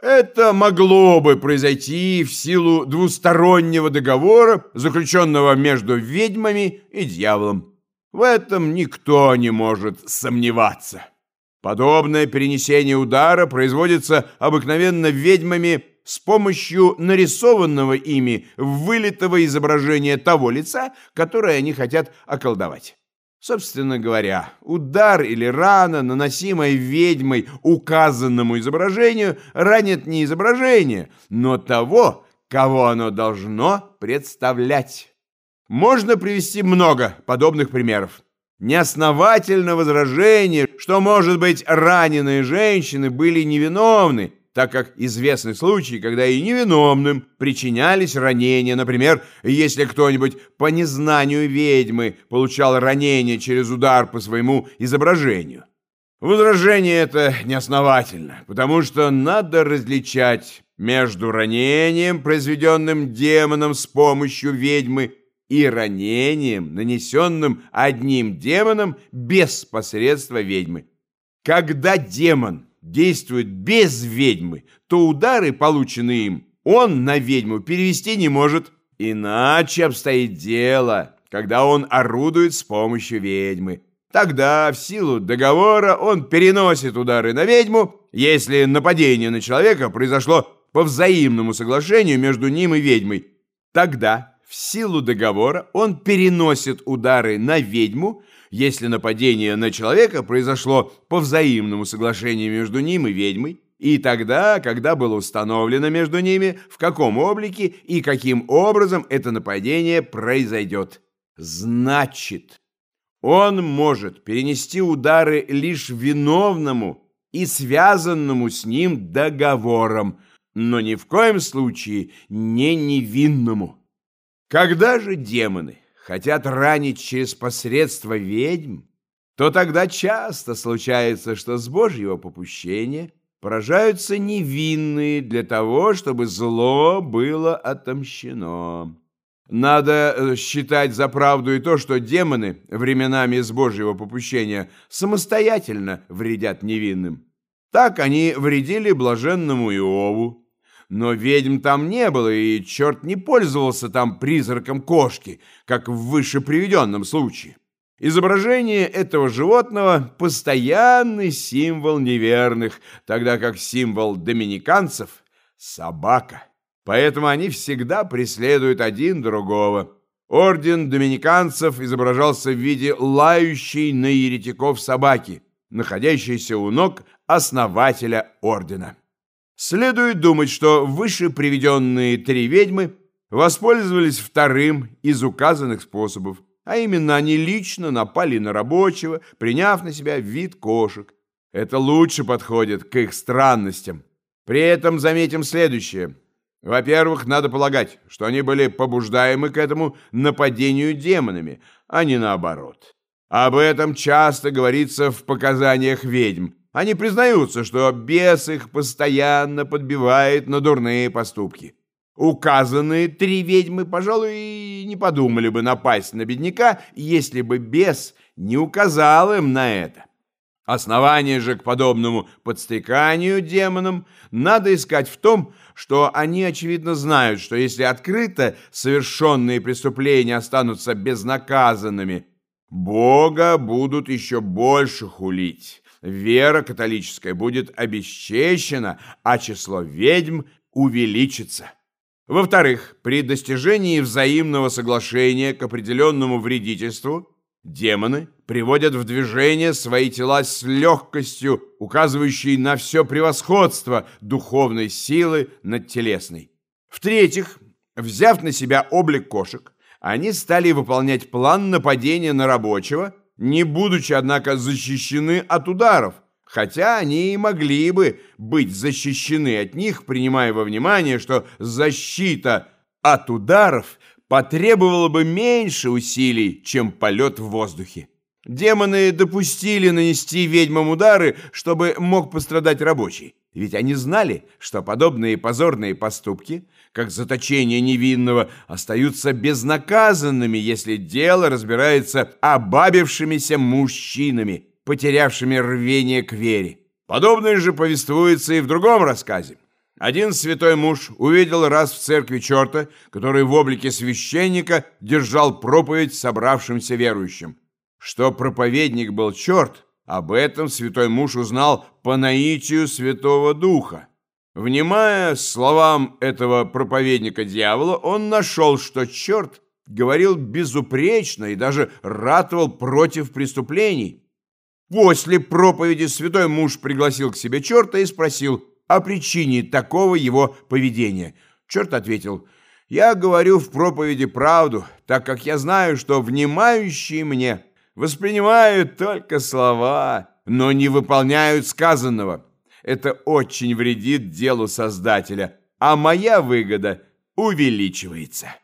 Это могло бы произойти в силу двустороннего договора, заключенного между ведьмами и дьяволом. В этом никто не может сомневаться. Подобное перенесение удара производится обыкновенно ведьмами с помощью нарисованного ими вылитого изображения того лица, которое они хотят околдовать. Собственно говоря, удар или рана, наносимая ведьмой указанному изображению, ранит не изображение, но того, кого оно должно представлять. Можно привести много подобных примеров. Неосновательно возражение, что, может быть, раненые женщины были невиновны, так как известны случаи, когда и невиновным причинялись ранения. Например, если кто-нибудь по незнанию ведьмы получал ранение через удар по своему изображению. Возражение это неосновательно, потому что надо различать между ранением, произведенным демоном с помощью ведьмы, и ранением, нанесенным одним демоном без посредства ведьмы. Когда демон действует без ведьмы, то удары, полученные им, он на ведьму перевести не может. Иначе обстоит дело, когда он орудует с помощью ведьмы. Тогда в силу договора он переносит удары на ведьму, если нападение на человека произошло по взаимному соглашению между ним и ведьмой. Тогда в силу договора он переносит удары на ведьму, если нападение на человека произошло по взаимному соглашению между ним и ведьмой, и тогда, когда было установлено между ними, в каком облике и каким образом это нападение произойдет. Значит, он может перенести удары лишь виновному и связанному с ним договором, но ни в коем случае не невинному. Когда же демоны хотят ранить через посредство ведьм, то тогда часто случается, что с Божьего попущения поражаются невинные для того, чтобы зло было отомщено. Надо э, считать за правду и то, что демоны временами с Божьего попущения самостоятельно вредят невинным. Так они вредили блаженному Иову, но ведьм там не было, и черт не пользовался там призраком кошки, как в выше приведенном случае. Изображение этого животного – постоянный символ неверных, тогда как символ доминиканцев – собака. Поэтому они всегда преследуют один другого. Орден доминиканцев изображался в виде лающей на еретиков собаки, находящейся у ног основателя ордена. Следует думать, что выше приведенные три ведьмы воспользовались вторым из указанных способов, а именно они лично напали на рабочего, приняв на себя вид кошек. Это лучше подходит к их странностям. При этом заметим следующее. Во-первых, надо полагать, что они были побуждаемы к этому нападению демонами, а не наоборот. Об этом часто говорится в показаниях ведьм, они признаются, что бес их постоянно подбивает на дурные поступки. Указанные три ведьмы, пожалуй, не подумали бы напасть на бедняка, если бы бес не указал им на это. Основание же к подобному подстреканию демонам надо искать в том, что они, очевидно, знают, что если открыто совершенные преступления останутся безнаказанными, Бога будут еще больше хулить вера католическая будет обесчещена, а число ведьм увеличится. Во-вторых, при достижении взаимного соглашения к определенному вредительству демоны приводят в движение свои тела с легкостью, указывающей на все превосходство духовной силы над телесной. В-третьих, взяв на себя облик кошек, они стали выполнять план нападения на рабочего – не будучи, однако, защищены от ударов, хотя они и могли бы быть защищены от них, принимая во внимание, что защита от ударов потребовала бы меньше усилий, чем полет в воздухе. Демоны допустили нанести ведьмам удары, чтобы мог пострадать рабочий. Ведь они знали, что подобные позорные поступки, как заточение невинного, остаются безнаказанными, если дело разбирается обабившимися мужчинами, потерявшими рвение к вере. Подобное же повествуется и в другом рассказе. Один святой муж увидел раз в церкви черта, который в облике священника держал проповедь собравшимся верующим. Что проповедник был черт, об этом святой муж узнал по наитию Святого Духа. Внимая словам этого проповедника дьявола, он нашел, что черт говорил безупречно и даже ратовал против преступлений. После проповеди святой муж пригласил к себе черта и спросил – о причине такого его поведения. Черт ответил, «Я говорю в проповеди правду, так как я знаю, что внимающие мне воспринимают только слова, но не выполняют сказанного. Это очень вредит делу Создателя, а моя выгода увеличивается».